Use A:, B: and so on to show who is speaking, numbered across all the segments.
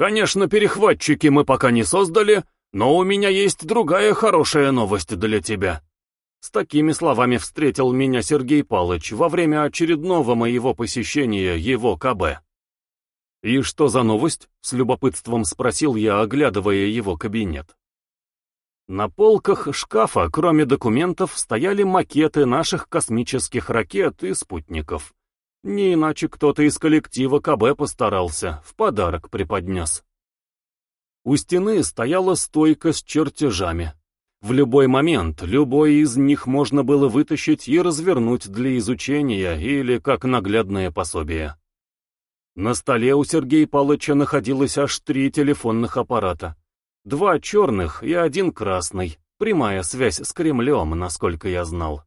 A: Конечно, перехватчики мы пока не создали, но у меня есть другая хорошая новость для тебя. С такими словами встретил меня Сергей Палыч во время очередного моего посещения его КБ. «И что за новость?» — с любопытством спросил я, оглядывая его кабинет. На полках шкафа, кроме документов, стояли макеты наших космических ракет и спутников. Не иначе кто-то из коллектива КБ постарался, в подарок преподнес. У стены стояла стойка с чертежами. В любой момент любой из них можно было вытащить и развернуть для изучения или как наглядное пособие. На столе у Сергея Павловича находилось аж три телефонных аппарата. Два черных и один красный. Прямая связь с Кремлем, насколько я знал.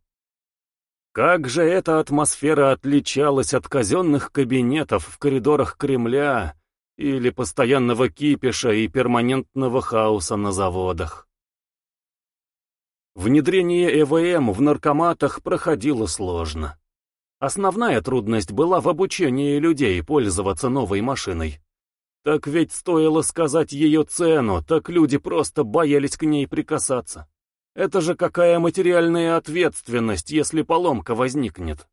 A: Как же эта атмосфера отличалась от казенных кабинетов в коридорах Кремля или постоянного кипиша и перманентного хаоса на заводах. Внедрение ЭВМ в наркоматах проходило сложно. Основная трудность была в обучении людей пользоваться новой машиной. Так ведь стоило сказать ее цену, так люди просто боялись к ней прикасаться. Это же какая материальная ответственность, если поломка возникнет.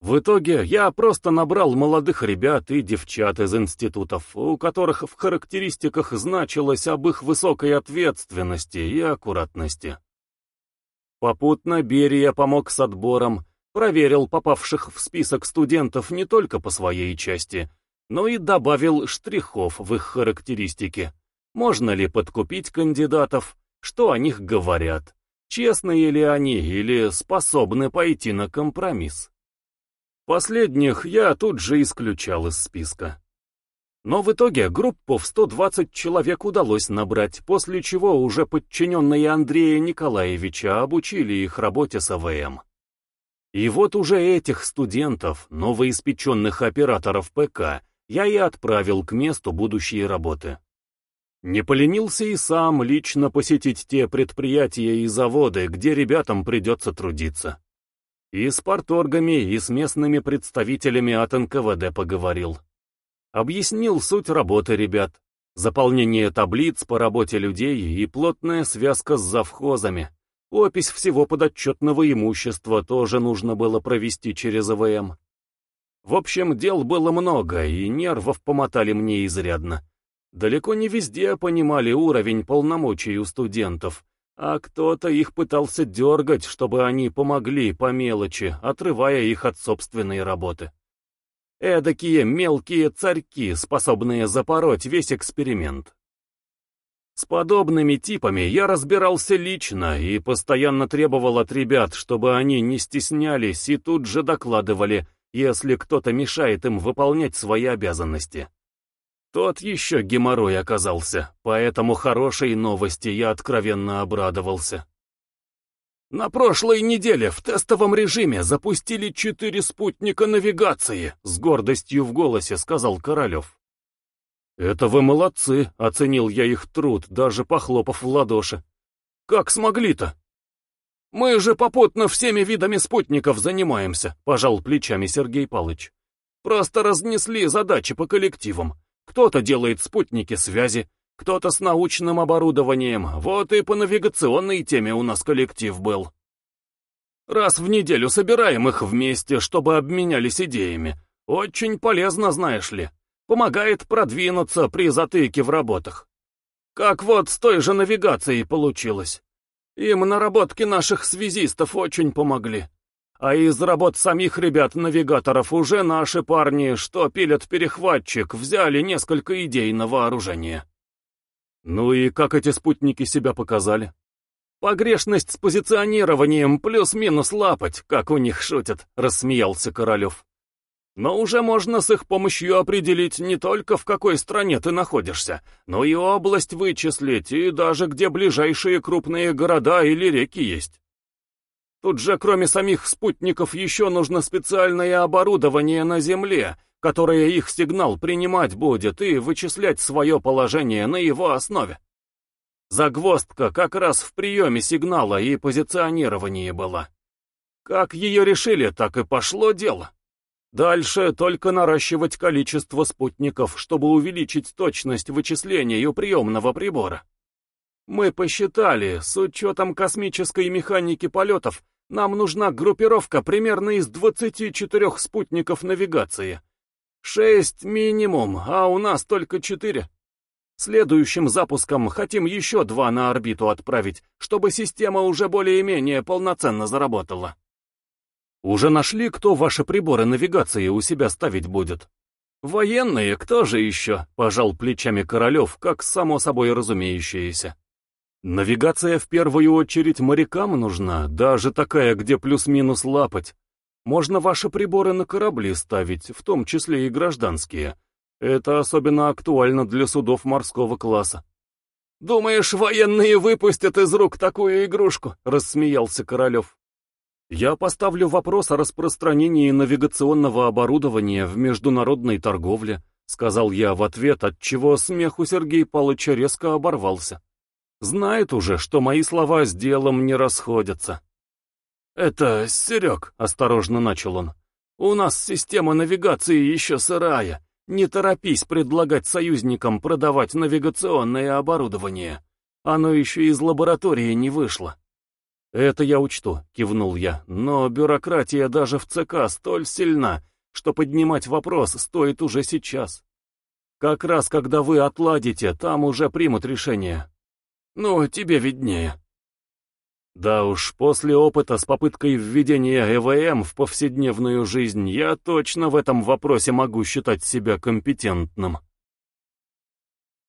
A: В итоге я просто набрал молодых ребят и девчат из институтов, у которых в характеристиках значилось об их высокой ответственности и аккуратности. Попутно Берия помог с отбором, проверил попавших в список студентов не только по своей части, но и добавил штрихов в их характеристики. Можно ли подкупить кандидатов, что о них говорят, честные ли они или способны пойти на компромисс. Последних я тут же исключал из списка. Но в итоге группу в 120 человек удалось набрать, после чего уже подчиненные Андрея Николаевича обучили их работе с АВМ. И вот уже этих студентов, новоиспеченных операторов ПК, я и отправил к месту будущей работы. Не поленился и сам лично посетить те предприятия и заводы, где ребятам придется трудиться. И с парторгами, и с местными представителями от НКВД поговорил. Объяснил суть работы ребят, заполнение таблиц по работе людей и плотная связка с завхозами. Опись всего подотчетного имущества тоже нужно было провести через АВМ. В общем, дел было много, и нервов помотали мне изрядно. Далеко не везде понимали уровень полномочий у студентов, а кто-то их пытался дергать, чтобы они помогли по мелочи, отрывая их от собственной работы. Эдакие мелкие царьки, способные запороть весь эксперимент. С подобными типами я разбирался лично и постоянно требовал от ребят, чтобы они не стеснялись и тут же докладывали, если кто-то мешает им выполнять свои обязанности. Тот еще геморрой оказался, поэтому хорошей новости я откровенно обрадовался. На прошлой неделе в тестовом режиме запустили четыре спутника навигации, с гордостью в голосе сказал Королев. «Это вы молодцы», — оценил я их труд, даже похлопав в ладоши. «Как смогли-то?» «Мы же попутно всеми видами спутников занимаемся», — пожал плечами Сергей Палыч. «Просто разнесли задачи по коллективам. Кто-то делает спутники связи, кто-то с научным оборудованием, вот и по навигационной теме у нас коллектив был. Раз в неделю собираем их вместе, чтобы обменялись идеями. Очень полезно, знаешь ли. Помогает продвинуться при затыке в работах. Как вот с той же навигацией получилось. Им наработки наших связистов очень помогли. А из работ самих ребят-навигаторов уже наши парни, что пилят перехватчик, взяли несколько идей на вооружение. Ну и как эти спутники себя показали? Погрешность с позиционированием плюс-минус лапать, как у них шутят, рассмеялся Королев. Но уже можно с их помощью определить не только в какой стране ты находишься, но и область вычислить, и даже где ближайшие крупные города или реки есть. Тут же, кроме самих спутников, еще нужно специальное оборудование на Земле, которое их сигнал принимать будет и вычислять свое положение на его основе. Загвоздка как раз в приеме сигнала и позиционировании была. Как ее решили, так и пошло дело. Дальше только наращивать количество спутников, чтобы увеличить точность вычислений у приемного прибора. Мы посчитали, с учетом космической механики полетов, нам нужна группировка примерно из 24 спутников навигации. Шесть минимум, а у нас только четыре. Следующим запуском хотим еще два на орбиту отправить, чтобы система уже более-менее полноценно заработала. Уже нашли, кто ваши приборы навигации у себя ставить будет? Военные, кто же еще? Пожал плечами Королев, как само собой разумеющееся. Навигация в первую очередь морякам нужна, даже такая, где плюс-минус лапать. Можно ваши приборы на корабли ставить, в том числе и гражданские. Это особенно актуально для судов морского класса. «Думаешь, военные выпустят из рук такую игрушку?» — рассмеялся Королев. «Я поставлю вопрос о распространении навигационного оборудования в международной торговле», — сказал я в ответ, отчего смех у Сергея Павловича резко оборвался. Знает уже, что мои слова с делом не расходятся. «Это, Серег», — осторожно начал он, — «у нас система навигации еще сырая. Не торопись предлагать союзникам продавать навигационное оборудование. Оно еще из лаборатории не вышло». «Это я учту», — кивнул я, — «но бюрократия даже в ЦК столь сильна, что поднимать вопрос стоит уже сейчас. Как раз когда вы отладите, там уже примут решение. Ну, тебе виднее. Да уж, после опыта с попыткой введения ЭВМ в повседневную жизнь, я точно в этом вопросе могу считать себя компетентным.